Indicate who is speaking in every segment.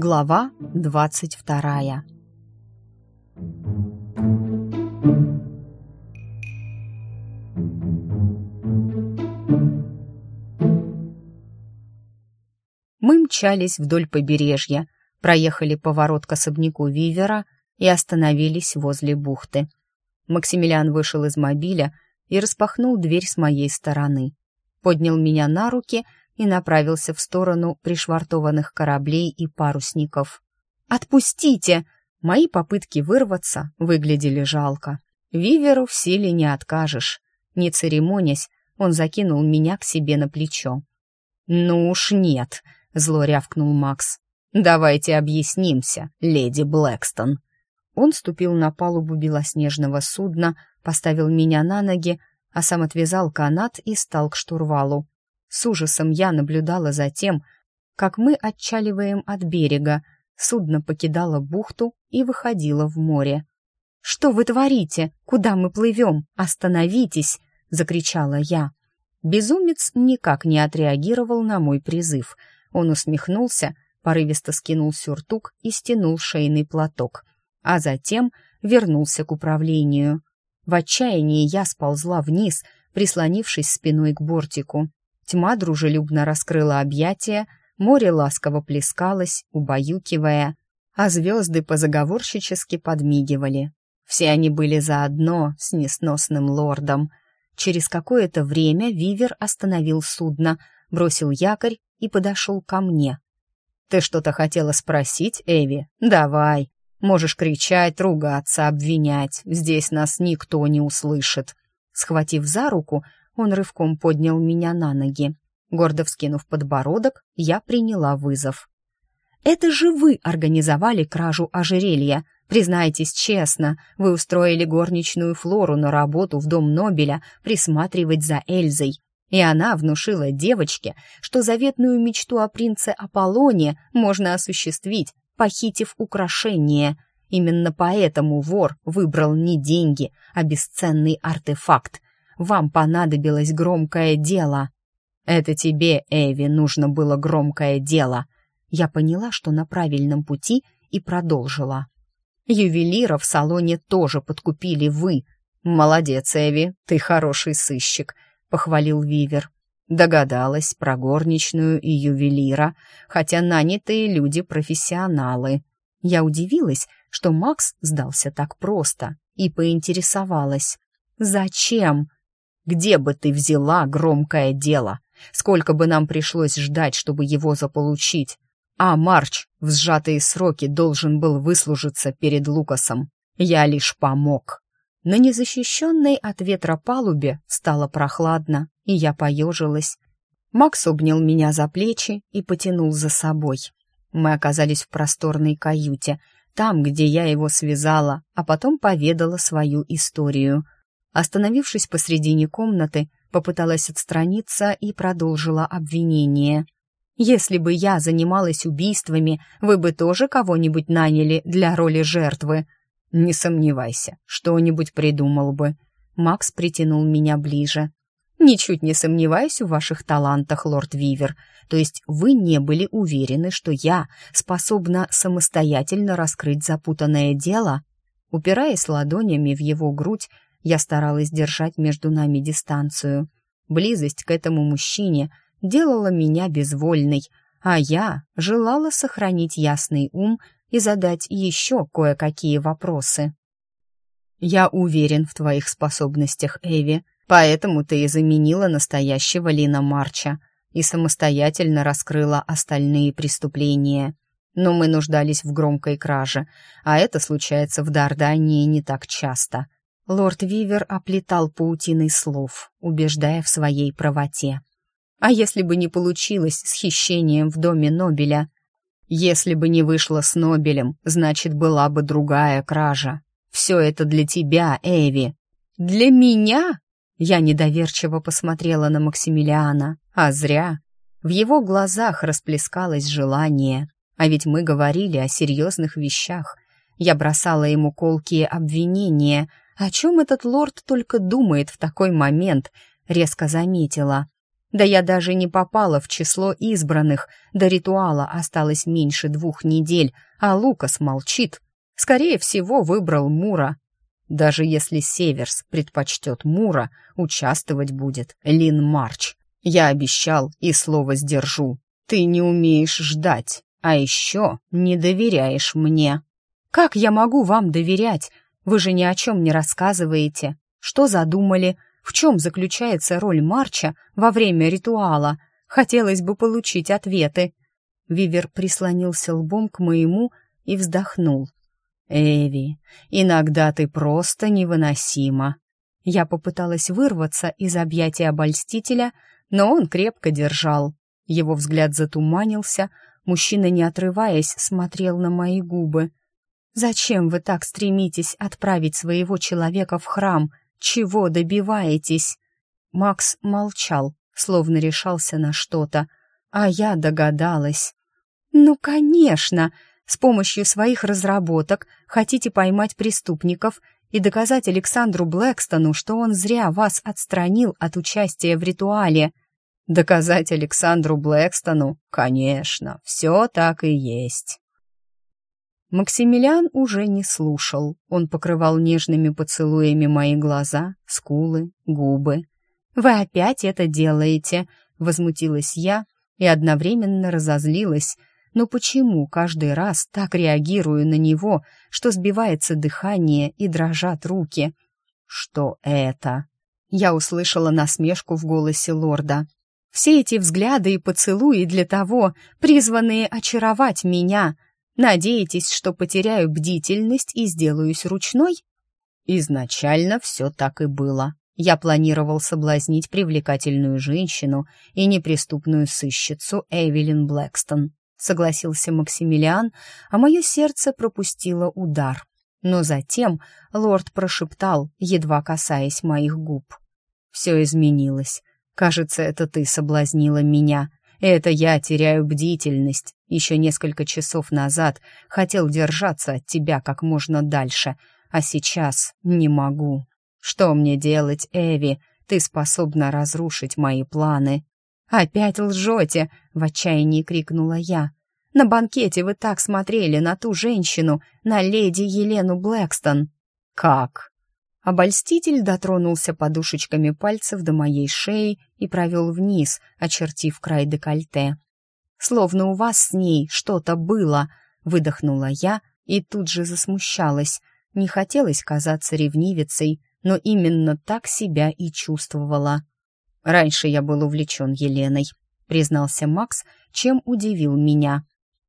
Speaker 1: Глава двадцать вторая. Мы мчались вдоль побережья, проехали поворот к особняку Вивера и остановились возле бухты. Максимилиан вышел из мобиля и распахнул дверь с моей стороны. Поднял меня на руки и направился в сторону пришвартованных кораблей и парусников. «Отпустите!» Мои попытки вырваться выглядели жалко. Виверу в силе не откажешь. Не церемонясь, он закинул меня к себе на плечо. «Ну уж нет», — зло рявкнул Макс. «Давайте объяснимся, леди Блэкстон». Он ступил на палубу белоснежного судна, поставил меня на ноги, а сам отвязал канат и стал к штурвалу. С ужасом я наблюдала за тем, как мы отчаливаем от берега, судно покидало бухту и выходило в море. «Что вы творите? Куда мы плывем? Остановитесь!» — закричала я. Безумец никак не отреагировал на мой призыв. Он усмехнулся, порывисто скинул сюртук и стянул шейный платок, а затем вернулся к управлению. В отчаянии я сползла вниз, прислонившись спиной к бортику. Тьма дружелюбно раскрыла объятия, море ласково плескалось, убаюкивая, а звезды позаговорщически подмигивали. Все они были заодно с несносным лордом. Через какое-то время Вивер остановил судно, бросил якорь и подошел ко мне. «Ты что-то хотела спросить, Эви? Давай. Можешь кричать, ругаться, обвинять. Здесь нас никто не услышит». Схватив за руку, он рывком поднял меня на ноги. Гордо вскинув подбородок, я приняла вызов. «Это же вы организовали кражу ожерелья. Признайтесь честно, вы устроили горничную Флору на работу в дом Нобеля присматривать за Эльзой. И она внушила девочке, что заветную мечту о принце Аполлоне можно осуществить, похитив украшение. Именно поэтому вор выбрал не деньги, а бесценный артефакт, вам понадобилось громкое дело. Это тебе, Эви, нужно было громкое дело. Я поняла, что на правильном пути и продолжила. Ювелира в салоне тоже подкупили вы. Молодец, Эви, ты хороший сыщик, похвалил Вивер. Догадалась про горничную и ювелира, хотя нанятые люди профессионалы. Я удивилась, что Макс сдался так просто, и поинтересовалась. «Зачем?» Где бы ты взяла громкое дело? Сколько бы нам пришлось ждать, чтобы его заполучить? А Марч в сжатые сроки должен был выслужиться перед Лукасом. Я лишь помог. На незащищенной от ветра палубе стало прохладно, и я поежилась. Макс обнял меня за плечи и потянул за собой. Мы оказались в просторной каюте, там, где я его связала, а потом поведала свою историю — Остановившись посредине комнаты, попыталась отстраниться и продолжила обвинение. «Если бы я занималась убийствами, вы бы тоже кого-нибудь наняли для роли жертвы?» «Не сомневайся, что-нибудь придумал бы». Макс притянул меня ближе. «Ничуть не сомневаюсь в ваших талантах, лорд Вивер. То есть вы не были уверены, что я способна самостоятельно раскрыть запутанное дело?» Упираясь ладонями в его грудь, я старалась держать между нами дистанцию. Близость к этому мужчине делала меня безвольной, а я желала сохранить ясный ум и задать еще кое-какие вопросы. «Я уверен в твоих способностях, Эви, поэтому ты и заменила настоящего Лина Марча и самостоятельно раскрыла остальные преступления. Но мы нуждались в громкой краже, а это случается в Дардании не так часто. Лорд Вивер оплетал паутиной слов, убеждая в своей правоте. А если бы не получилось с хищением в доме Нобеля? Если бы не вышло с Нобелем, значит, была бы другая кража. Все это для тебя, Эви. Для меня? Я недоверчиво посмотрела на Максимилиана, а зря. В его глазах расплескалось желание. А ведь мы говорили о серьезных вещах. Я бросала ему колкие обвинения — о чем этот лорд только думает в такой момент, резко заметила. Да я даже не попала в число избранных. До ритуала осталось меньше двух недель, а Лукас молчит. Скорее всего, выбрал Мура. Даже если Северс предпочтет Мура, участвовать будет Лин Марч. Я обещал и слово сдержу. Ты не умеешь ждать, а еще не доверяешь мне. Как я могу вам доверять? Вы же ни о чем не рассказываете. Что задумали? В чем заключается роль Марча во время ритуала? Хотелось бы получить ответы. Вивер прислонился лбом к моему и вздохнул. «Эви, иногда ты просто невыносима». Я попыталась вырваться из объятия обольстителя, но он крепко держал. Его взгляд затуманился, мужчина, не отрываясь, смотрел на мои губы. «Зачем вы так стремитесь отправить своего человека в храм? Чего добиваетесь?» Макс молчал, словно решался на что-то, а я догадалась. «Ну, конечно!» С помощью своих разработок хотите поймать преступников и доказать Александру Блэкстону, что он зря вас отстранил от участия в ритуале. Доказать Александру Блэкстону? Конечно, все так и есть. Максимилиан уже не слушал. Он покрывал нежными поцелуями мои глаза, скулы, губы. «Вы опять это делаете?» — возмутилась я и одновременно разозлилась, но почему каждый раз так реагирую на него, что сбивается дыхание и дрожат руки? Что это? Я услышала насмешку в голосе лорда. Все эти взгляды и поцелуи для того, призванные очаровать меня. Надеетесь, что потеряю бдительность и сделаюсь ручной? Изначально все так и было. Я планировал соблазнить привлекательную женщину и неприступную сыщицу Эвелин Блэкстон согласился Максимилиан, а мое сердце пропустило удар. Но затем лорд прошептал, едва касаясь моих губ. «Все изменилось. Кажется, это ты соблазнила меня. Это я теряю бдительность. Еще несколько часов назад хотел держаться от тебя как можно дальше, а сейчас не могу. Что мне делать, Эви? Ты способна разрушить мои планы. «Опять лжете!» — в отчаянии крикнула я. «На банкете вы так смотрели на ту женщину, на леди Елену Блэкстон!» «Как?» Обольститель дотронулся подушечками пальцев до моей шеи и провел вниз, очертив край декольте. «Словно у вас с ней что-то было!» — выдохнула я и тут же засмущалась. Не хотелось казаться ревнивицей, но именно так себя и чувствовала. Раньше я был увлечен Еленой, признался Макс, чем удивил меня.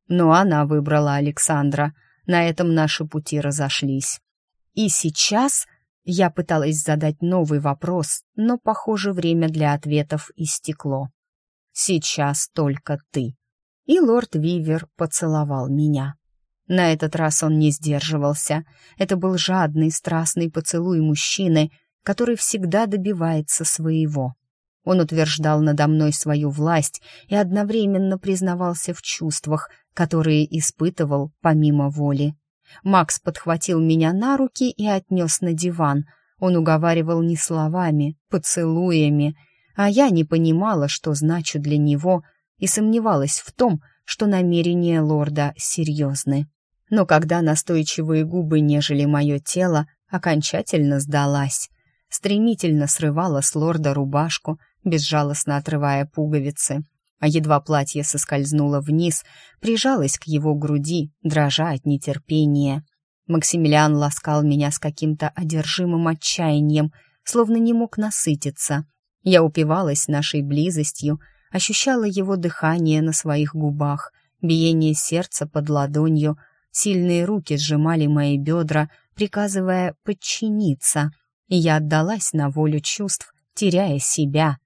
Speaker 1: Но она выбрала Александра. На этом наши пути разошлись. И сейчас я пыталась задать новый вопрос, но, похоже, время для ответов истекло. Сейчас только ты. И лорд Вивер поцеловал меня. На этот раз он не сдерживался. Это был жадный, страстный поцелуй мужчины, который всегда добивается своего. Он утверждал надо мной свою власть и одновременно признавался в чувствах, которые испытывал помимо воли. Макс подхватил меня на руки и отнес на диван. Он уговаривал не словами, поцелуями, а я не понимала, что значу для него, и сомневалась в том, что намерения лорда серьезны. Но когда настойчивые губы нежели мое тело, окончательно сдалась. Стремительно срывала с лорда рубашку, безжалостно отрывая пуговицы, а едва платье соскользнуло вниз, прижалась к его груди, дрожа от нетерпения. Максимилиан ласкал меня с каким-то одержимым отчаянием, словно не мог насытиться. Я упивалась нашей близостью, ощущала его дыхание на своих губах, биение сердца под ладонью, сильные руки сжимали мои бедра, приказывая подчиниться, и я отдалась на волю чувств, теряя себя.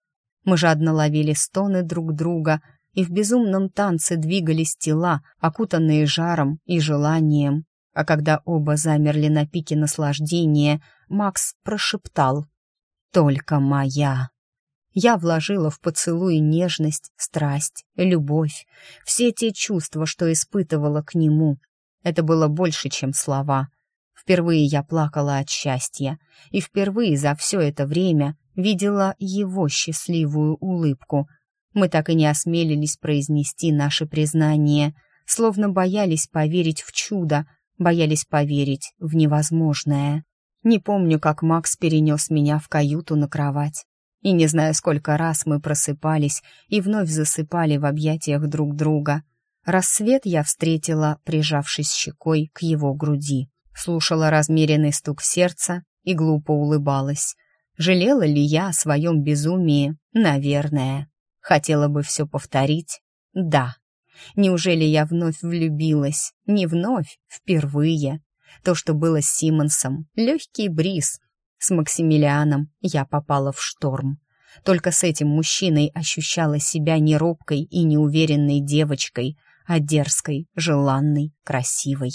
Speaker 1: Мы жадно ловили стоны друг друга, и в безумном танце двигались тела, окутанные жаром и желанием. А когда оба замерли на пике наслаждения, Макс прошептал «Только моя». Я вложила в поцелуй нежность, страсть, любовь, все те чувства, что испытывала к нему. Это было больше, чем слова. Впервые я плакала от счастья, и впервые за все это время видела его счастливую улыбку. Мы так и не осмелились произнести наше признание, словно боялись поверить в чудо, боялись поверить в невозможное. Не помню, как Макс перенес меня в каюту на кровать. И не знаю, сколько раз мы просыпались и вновь засыпали в объятиях друг друга. Рассвет я встретила, прижавшись щекой к его груди. Слушала размеренный стук сердца и глупо улыбалась. Жалела ли я о своем безумии? Наверное. Хотела бы все повторить? Да. Неужели я вновь влюбилась? Не вновь, впервые. То, что было с Симмонсом, легкий бриз. С Максимилианом я попала в шторм. Только с этим мужчиной ощущала себя не робкой и неуверенной девочкой, а дерзкой, желанной, красивой.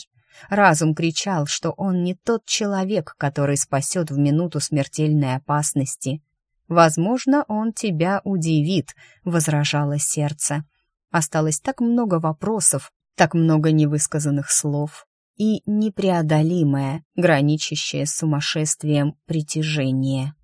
Speaker 1: Разум кричал, что он не тот человек, который спасет в минуту смертельной опасности. «Возможно, он тебя удивит», — возражало сердце. Осталось так много вопросов, так много невысказанных слов и непреодолимое, граничащее с сумасшествием притяжение.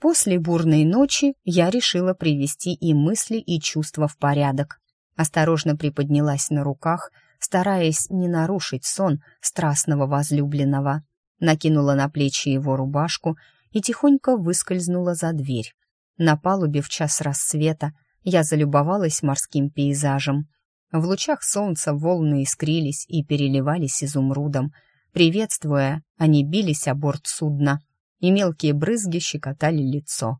Speaker 1: После бурной ночи я решила привести и мысли, и чувства в порядок. Осторожно приподнялась на руках, стараясь не нарушить сон страстного возлюбленного. Накинула на плечи его рубашку и тихонько выскользнула за дверь. На палубе в час рассвета я залюбовалась морским пейзажем. В лучах солнца волны искрились и переливались изумрудом. Приветствуя, они бились о борт судна, и мелкие брызги щекотали лицо.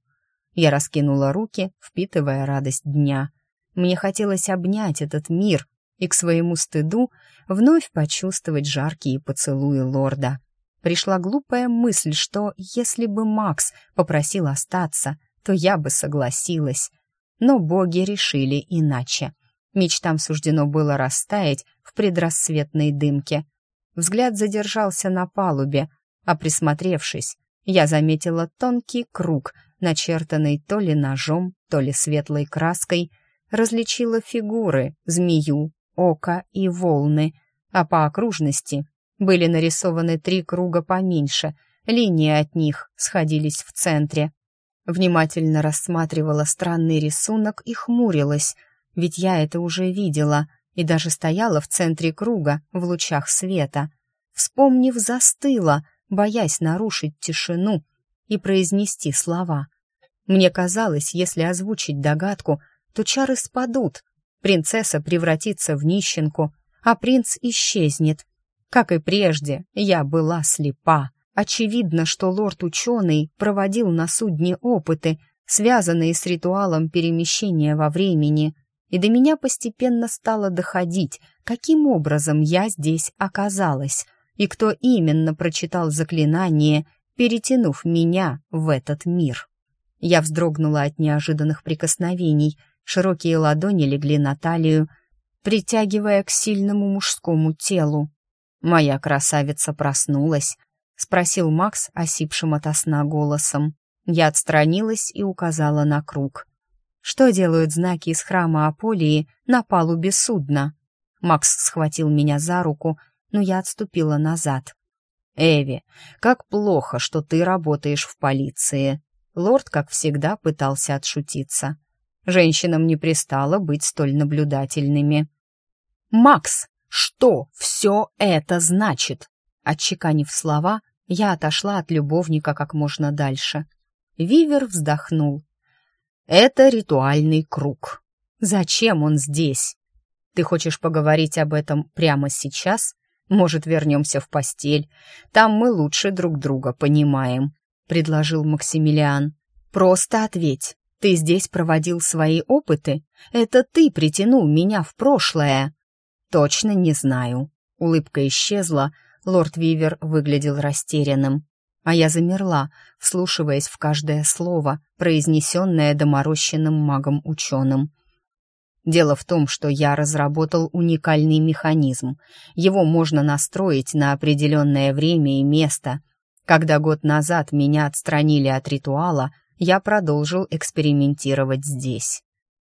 Speaker 1: Я раскинула руки, впитывая радость дня. Мне хотелось обнять этот мир и к своему стыду вновь почувствовать жаркие поцелуи лорда. Пришла глупая мысль, что если бы Макс попросил остаться, то я бы согласилась. Но боги решили иначе. Мечтам суждено было растаять в предрассветной дымке. Взгляд задержался на палубе, а присмотревшись, я заметила тонкий круг, начертанный то ли ножом, то ли светлой краской, различила фигуры, змею, око и волны, а по окружности были нарисованы три круга поменьше, линии от них сходились в центре внимательно рассматривала странный рисунок и хмурилась, ведь я это уже видела и даже стояла в центре круга в лучах света. Вспомнив, застыла, боясь нарушить тишину и произнести слова. Мне казалось, если озвучить догадку, то чары спадут, принцесса превратится в нищенку, а принц исчезнет. Как и прежде, я была слепа. Очевидно, что лорд-ученый проводил на судне опыты, связанные с ритуалом перемещения во времени, и до меня постепенно стало доходить, каким образом я здесь оказалась, и кто именно прочитал заклинание, перетянув меня в этот мир. Я вздрогнула от неожиданных прикосновений, широкие ладони легли на талию, притягивая к сильному мужскому телу. Моя красавица проснулась, — спросил Макс осипшим ото сна голосом. Я отстранилась и указала на круг. «Что делают знаки из храма Аполии на палубе судна?» Макс схватил меня за руку, но я отступила назад. «Эви, как плохо, что ты работаешь в полиции!» Лорд, как всегда, пытался отшутиться. Женщинам не пристало быть столь наблюдательными. «Макс, что все это значит?» Отчеканив слова, я отошла от любовника как можно дальше. Вивер вздохнул. «Это ритуальный круг. Зачем он здесь? Ты хочешь поговорить об этом прямо сейчас? Может, вернемся в постель? Там мы лучше друг друга понимаем», — предложил Максимилиан. «Просто ответь. Ты здесь проводил свои опыты? Это ты притянул меня в прошлое?» «Точно не знаю». Улыбка исчезла, — Лорд Вивер выглядел растерянным, а я замерла, вслушиваясь в каждое слово, произнесенное доморощенным магом-ученым. Дело в том, что я разработал уникальный механизм. Его можно настроить на определенное время и место. Когда год назад меня отстранили от ритуала, я продолжил экспериментировать здесь.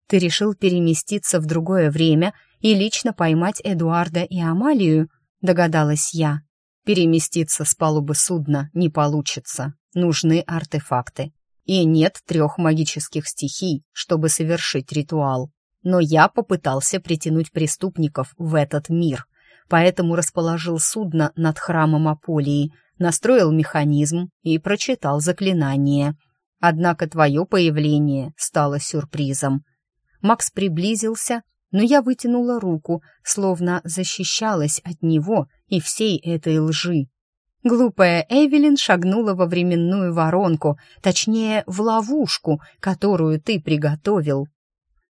Speaker 1: Ты решил переместиться в другое время и лично поймать Эдуарда и Амалию? догадалась я. Переместиться с палубы судна не получится. Нужны артефакты. и нет трех магических стихий, чтобы совершить ритуал. Но я попытался притянуть преступников в этот мир, поэтому расположил судно над храмом Аполии, настроил механизм и прочитал заклинание. Однако твое появление стало сюрпризом. Макс приблизился, но я вытянула руку, словно защищалась от него и всей этой лжи. Глупая Эвелин шагнула во временную воронку, точнее, в ловушку, которую ты приготовил.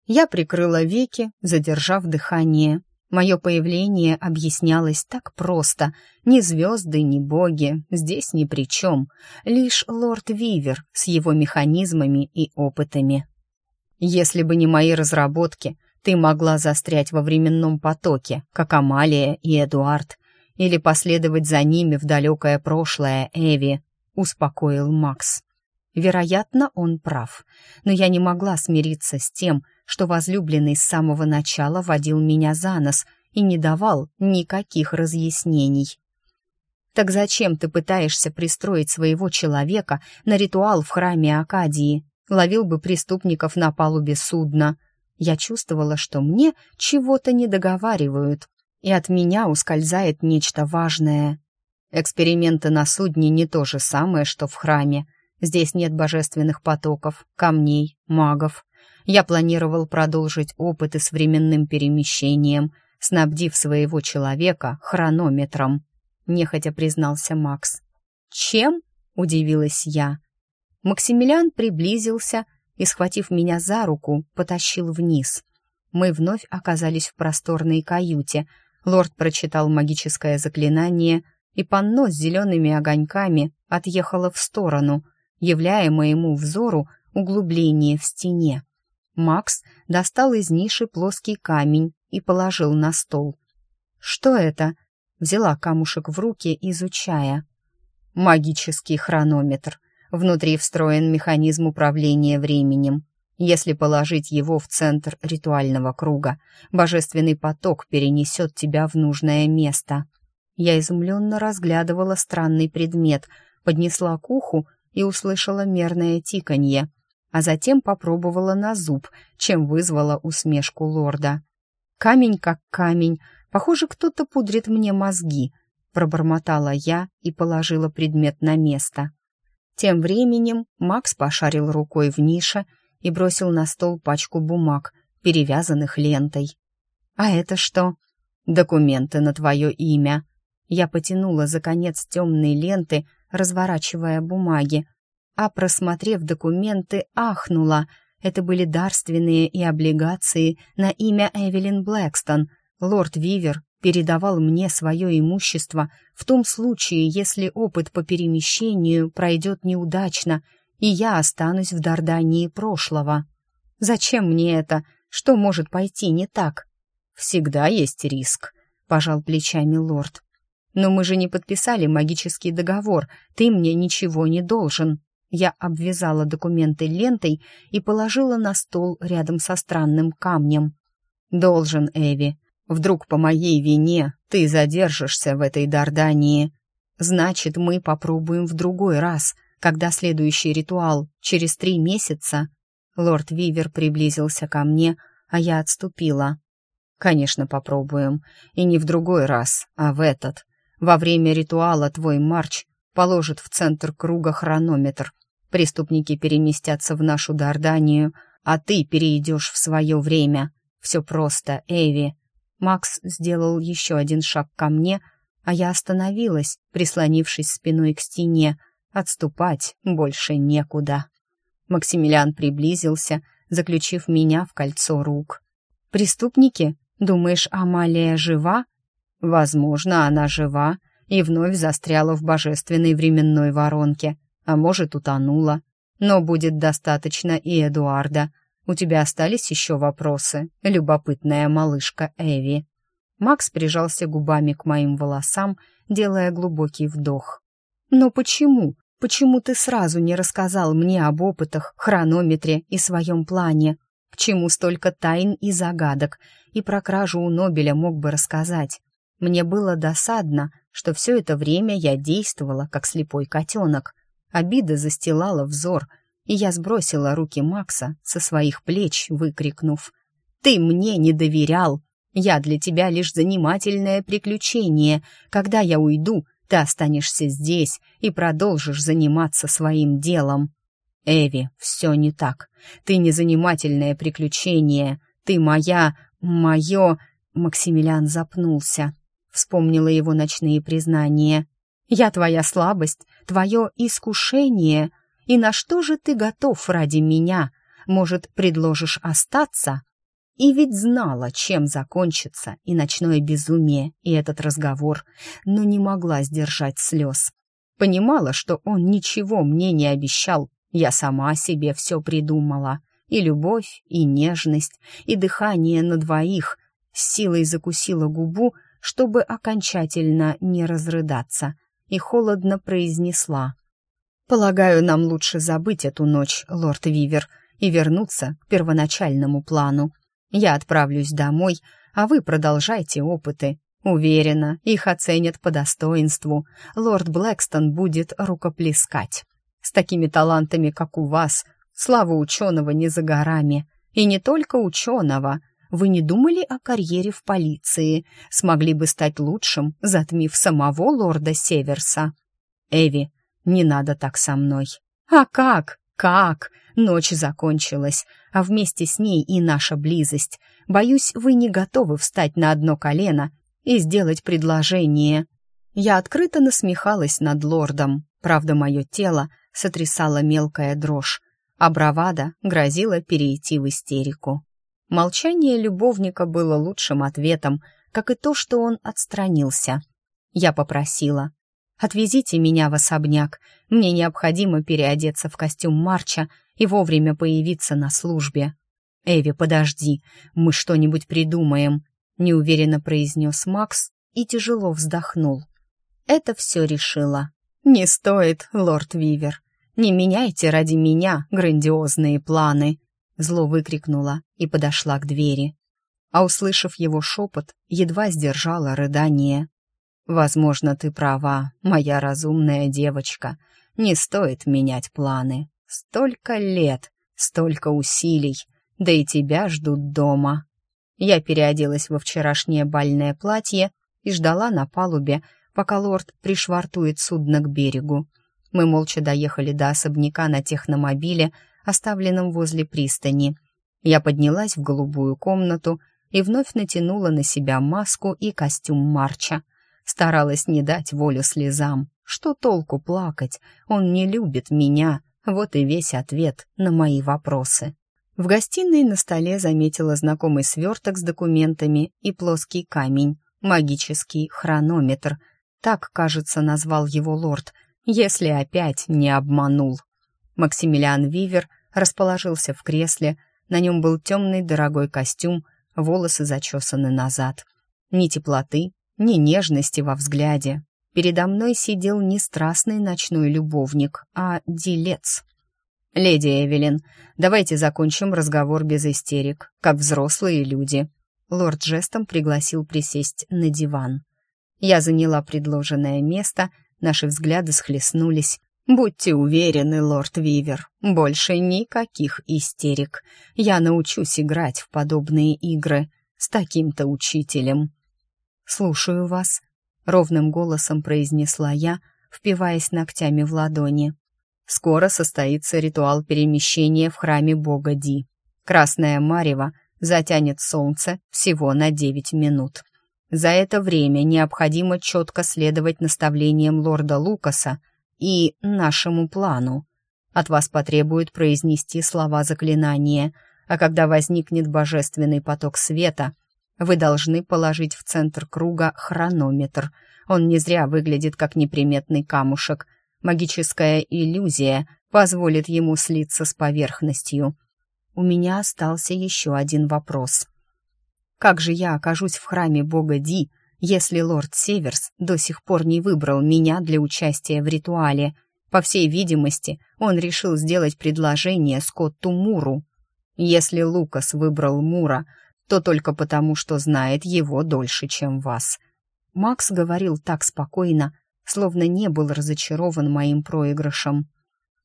Speaker 1: Я прикрыла веки, задержав дыхание. Мое появление объяснялось так просто. Ни звезды, ни боги здесь ни при чем. Лишь лорд Вивер с его механизмами и опытами. Если бы не мои разработки, ты могла застрять во временном потоке, как Амалия и Эдуард, или последовать за ними в далекое прошлое Эви, успокоил Макс. Вероятно, он прав, но я не могла смириться с тем, что возлюбленный с самого начала водил меня за нос и не давал никаких разъяснений. «Так зачем ты пытаешься пристроить своего человека на ритуал в храме Акадии? Ловил бы преступников на палубе судна». Я чувствовала, что мне чего-то не договаривают, и от меня ускользает нечто важное. Эксперименты на судне не то же самое, что в храме. Здесь нет божественных потоков, камней, магов. Я планировал продолжить опыты с временным перемещением, снабдив своего человека хронометром. Нехотя признался Макс. «Чем?» — удивилась я. Максимилиан приблизился и, схватив меня за руку, потащил вниз. Мы вновь оказались в просторной каюте — Лорд прочитал магическое заклинание, и панно с зелеными огоньками отъехало в сторону, являя моему взору углубление в стене. Макс достал из ниши плоский камень и положил на стол. «Что это?» — взяла камушек в руки, изучая. «Магический хронометр. Внутри встроен механизм управления временем. Если положить его в центр ритуального круга, божественный поток перенесет тебя в нужное место. Я изумленно разглядывала странный предмет, поднесла к уху и услышала мерное тиканье, а затем попробовала на зуб, чем вызвала усмешку лорда. «Камень как камень, похоже, кто-то пудрит мне мозги», пробормотала я и положила предмет на место. Тем временем Макс пошарил рукой в нише и бросил на стол пачку бумаг, перевязанных лентой. «А это что?» «Документы на твое имя». Я потянула за конец темной ленты, разворачивая бумаги, а, просмотрев документы, ахнула. Это были дарственные и облигации на имя Эвелин Блэкстон. Лорд Вивер передавал мне свое имущество в том случае, если опыт по перемещению пройдет неудачно — и я останусь в Дардании прошлого. Зачем мне это? Что может пойти не так? Всегда есть риск, пожал плечами лорд. Но мы же не подписали магический договор, ты мне ничего не должен. Я обвязала документы лентой и положила на стол рядом со странным камнем. Должен, Эви. Вдруг по моей вине ты задержишься в этой Дардании. Значит, мы попробуем в другой раз — когда следующий ритуал через три месяца, лорд Вивер приблизился ко мне, а я отступила. Конечно, попробуем. И не в другой раз, а в этот. Во время ритуала твой марч положит в центр круга хронометр. Преступники переместятся в нашу Дарданию, а ты перейдешь в свое время. Все просто, Эви. Макс сделал еще один шаг ко мне, а я остановилась, прислонившись спиной к стене, Отступать больше некуда. Максимилиан приблизился, заключив меня в кольцо рук. «Преступники? Думаешь, Амалия жива?» «Возможно, она жива и вновь застряла в божественной временной воронке, а может, утонула. Но будет достаточно и Эдуарда. У тебя остались еще вопросы, любопытная малышка Эви?» Макс прижался губами к моим волосам, делая глубокий вдох. «Но почему? Почему ты сразу не рассказал мне об опытах, хронометре и своем плане? К чему столько тайн и загадок? И про кражу у Нобеля мог бы рассказать. Мне было досадно, что все это время я действовала, как слепой котенок. Обида застилала взор, и я сбросила руки Макса со своих плеч, выкрикнув «Ты мне не доверял! Я для тебя лишь занимательное приключение. Когда я уйду, ты останешься здесь и продолжишь заниматься своим делом». «Эви, все не так. Ты не занимательное приключение. Ты моя... мое...» Максимилиан запнулся. Вспомнила его ночные признания. «Я твоя слабость, твое искушение. И на что же ты готов ради меня? Может, предложишь остаться?» И ведь знала, чем закончится и ночное безумие, и этот разговор, но не могла сдержать слез. Понимала, что он ничего мне не обещал, я сама себе все придумала. И любовь, и нежность, и дыхание на двоих. С силой закусила губу, чтобы окончательно не разрыдаться, и холодно произнесла. «Полагаю, нам лучше забыть эту ночь, лорд Вивер, и вернуться к первоначальному плану. Я отправлюсь домой, а вы продолжайте опыты. Уверена, их оценят по достоинству. Лорд Блэкстон будет рукоплескать. С такими талантами, как у вас, слава ученого не за горами. И не только ученого. Вы не думали о карьере в полиции? Смогли бы стать лучшим, затмив самого лорда Северса? Эви, не надо так со мной. А как? Как? Ночь закончилась, а вместе с ней и наша близость. Боюсь, вы не готовы встать на одно колено и сделать предложение. Я открыто насмехалась над лордом. Правда, мое тело сотрясала мелкая дрожь, а бравада грозила перейти в истерику. Молчание любовника было лучшим ответом, как и то, что он отстранился. Я попросила. «Отвезите меня в особняк. Мне необходимо переодеться в костюм Марча и вовремя появиться на службе». «Эви, подожди, мы что-нибудь придумаем», — неуверенно произнес Макс и тяжело вздохнул. «Это все решило». «Не стоит, лорд Вивер. Не меняйте ради меня грандиозные планы!» Зло выкрикнула и подошла к двери. А услышав его шепот, едва сдержала рыдание. «Возможно, ты права, моя разумная девочка. Не стоит менять планы. Столько лет, столько усилий, да и тебя ждут дома». Я переоделась во вчерашнее бальное платье и ждала на палубе, пока лорд пришвартует судно к берегу. Мы молча доехали до особняка на техномобиле, оставленном возле пристани. Я поднялась в голубую комнату и вновь натянула на себя маску и костюм Марча. Старалась не дать волю слезам. Что толку плакать? Он не любит меня. Вот и весь ответ на мои вопросы. В гостиной на столе заметила знакомый сверток с документами и плоский камень. Магический хронометр. Так, кажется, назвал его лорд — если опять не обманул. Максимилиан Вивер расположился в кресле, на нем был темный дорогой костюм, волосы зачесаны назад. Ни теплоты, ни нежности во взгляде. Передо мной сидел не страстный ночной любовник, а делец. «Леди Эвелин, давайте закончим разговор без истерик, как взрослые люди». Лорд жестом пригласил присесть на диван. Я заняла предложенное место — Наши взгляды схлестнулись. «Будьте уверены, лорд Вивер, больше никаких истерик. Я научусь играть в подобные игры с таким-то учителем». «Слушаю вас», — ровным голосом произнесла я, впиваясь ногтями в ладони. «Скоро состоится ритуал перемещения в храме бога Ди. Красная марево затянет солнце всего на девять минут. За это время необходимо четко следовать наставлениям лорда Лукаса и нашему плану. От вас потребует произнести слова заклинания, а когда возникнет божественный поток света, вы должны положить в центр круга хронометр. Он не зря выглядит как неприметный камушек. Магическая иллюзия позволит ему слиться с поверхностью. У меня остался еще один вопрос — как же я окажусь в храме бога Ди, если лорд Северс до сих пор не выбрал меня для участия в ритуале? По всей видимости, он решил сделать предложение Скотту Муру. Если Лукас выбрал Мура, то только потому, что знает его дольше, чем вас. Макс говорил так спокойно, словно не был разочарован моим проигрышем.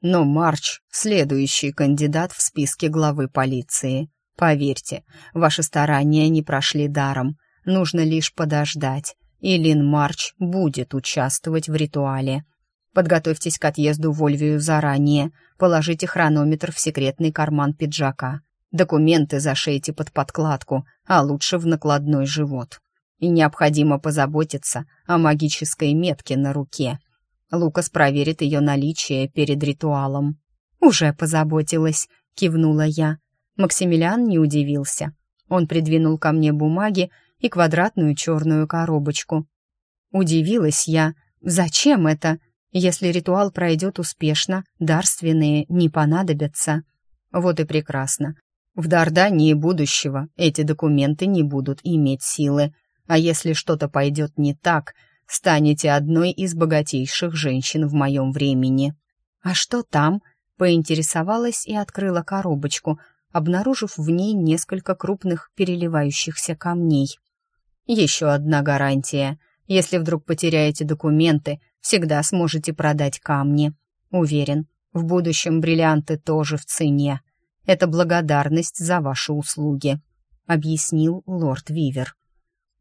Speaker 1: Но Марч — следующий кандидат в списке главы полиции. Поверьте, ваши старания не прошли даром. Нужно лишь подождать, и Лин Марч будет участвовать в ритуале. Подготовьтесь к отъезду в Ольвию заранее, положите хронометр в секретный карман пиджака. Документы зашейте под подкладку, а лучше в накладной живот. И необходимо позаботиться о магической метке на руке. Лукас проверит ее наличие перед ритуалом. «Уже позаботилась», — кивнула я. Максимилиан не удивился. Он придвинул ко мне бумаги и квадратную черную коробочку. Удивилась я. «Зачем это? Если ритуал пройдет успешно, дарственные не понадобятся». Вот и прекрасно. В Дардании будущего эти документы не будут иметь силы, а если что-то пойдет не так, станете одной из богатейших женщин в моем времени. А что там? Поинтересовалась и открыла коробочку, обнаружив в ней несколько крупных переливающихся камней. Еще одна гарантия. Если вдруг потеряете документы, всегда сможете продать камни. Уверен, в будущем бриллианты тоже в цене. Это благодарность за ваши услуги», — объяснил лорд Вивер.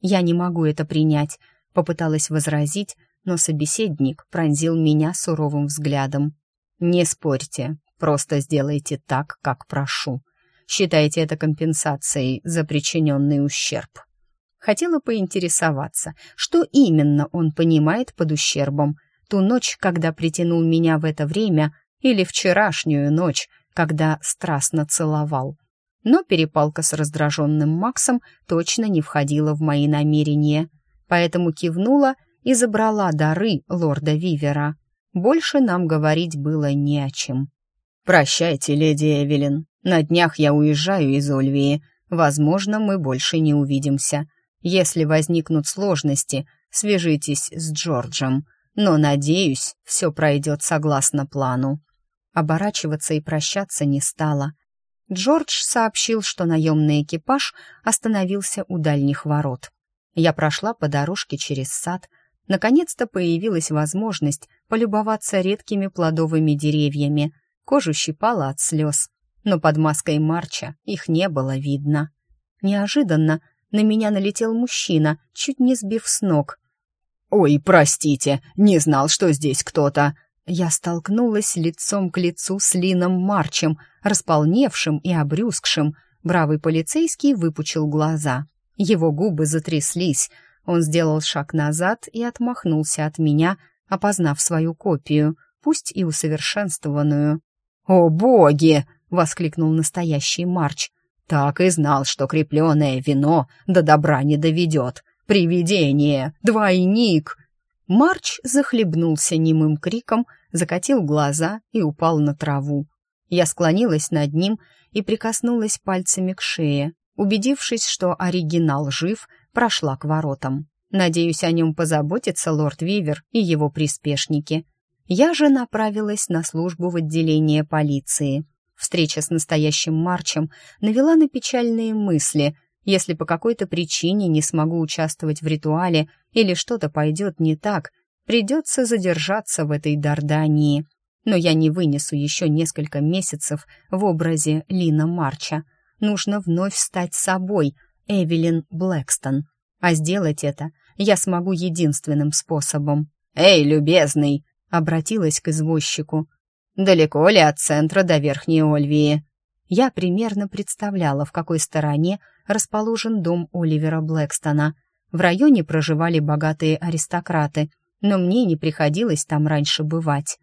Speaker 1: «Я не могу это принять», — попыталась возразить, но собеседник пронзил меня суровым взглядом. «Не спорьте, просто сделайте так, как прошу. Считайте это компенсацией за причиненный ущерб». Хотела поинтересоваться, что именно он понимает под ущербом. Ту ночь, когда притянул меня в это время, или вчерашнюю ночь, когда страстно целовал. Но перепалка с раздраженным Максом точно не входила в мои намерения, поэтому кивнула и забрала дары лорда Вивера. Больше нам говорить было не о чем. «Прощайте, леди Эвелин. На днях я уезжаю из Ольвии. Возможно, мы больше не увидимся. Если возникнут сложности, свяжитесь с Джорджем. Но, надеюсь, все пройдет согласно плану». Оборачиваться и прощаться не стала. Джордж сообщил, что наемный экипаж остановился у дальних ворот. Я прошла по дорожке через сад. Наконец-то появилась возможность полюбоваться редкими плодовыми деревьями. Кожу щипала от слез, но под маской Марча их не было видно. Неожиданно на меня налетел мужчина, чуть не сбив с ног. «Ой, простите, не знал, что здесь кто-то», я столкнулась лицом к лицу с Лином Марчем, располневшим и обрюзгшим. Бравый полицейский выпучил глаза. Его губы затряслись. Он сделал шаг назад и отмахнулся от меня, опознав свою копию, пусть и усовершенствованную. «О, боги!» — воскликнул настоящий Марч. «Так и знал, что крепленное вино до добра не доведет. Привидение! Двойник!» Марч захлебнулся немым криком, закатил глаза и упал на траву. Я склонилась над ним и прикоснулась пальцами к шее. Убедившись, что оригинал жив, прошла к воротам. Надеюсь, о нем позаботится лорд Вивер и его приспешники. Я же направилась на службу в отделение полиции. Встреча с настоящим Марчем навела на печальные мысли — если по какой-то причине не смогу участвовать в ритуале или что-то пойдет не так, придется задержаться в этой Дардании. Но я не вынесу еще несколько месяцев в образе Лина Марча. Нужно вновь стать собой, Эвелин Блэкстон. А сделать это я смогу единственным способом. «Эй, любезный!» — обратилась к извозчику. «Далеко ли от центра до Верхней Ольвии?» Я примерно представляла, в какой стороне расположен дом Оливера Блэкстона. В районе проживали богатые аристократы, но мне не приходилось там раньше бывать.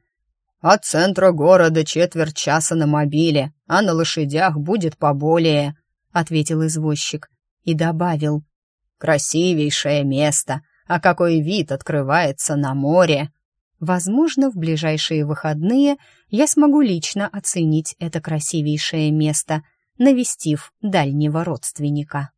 Speaker 1: «От центра города четверть часа на мобиле, а на лошадях будет поболее», — ответил извозчик и добавил. «Красивейшее место, а какой вид открывается на море!» Возможно, в ближайшие выходные я смогу лично оценить это красивейшее место, навестив дальнего родственника.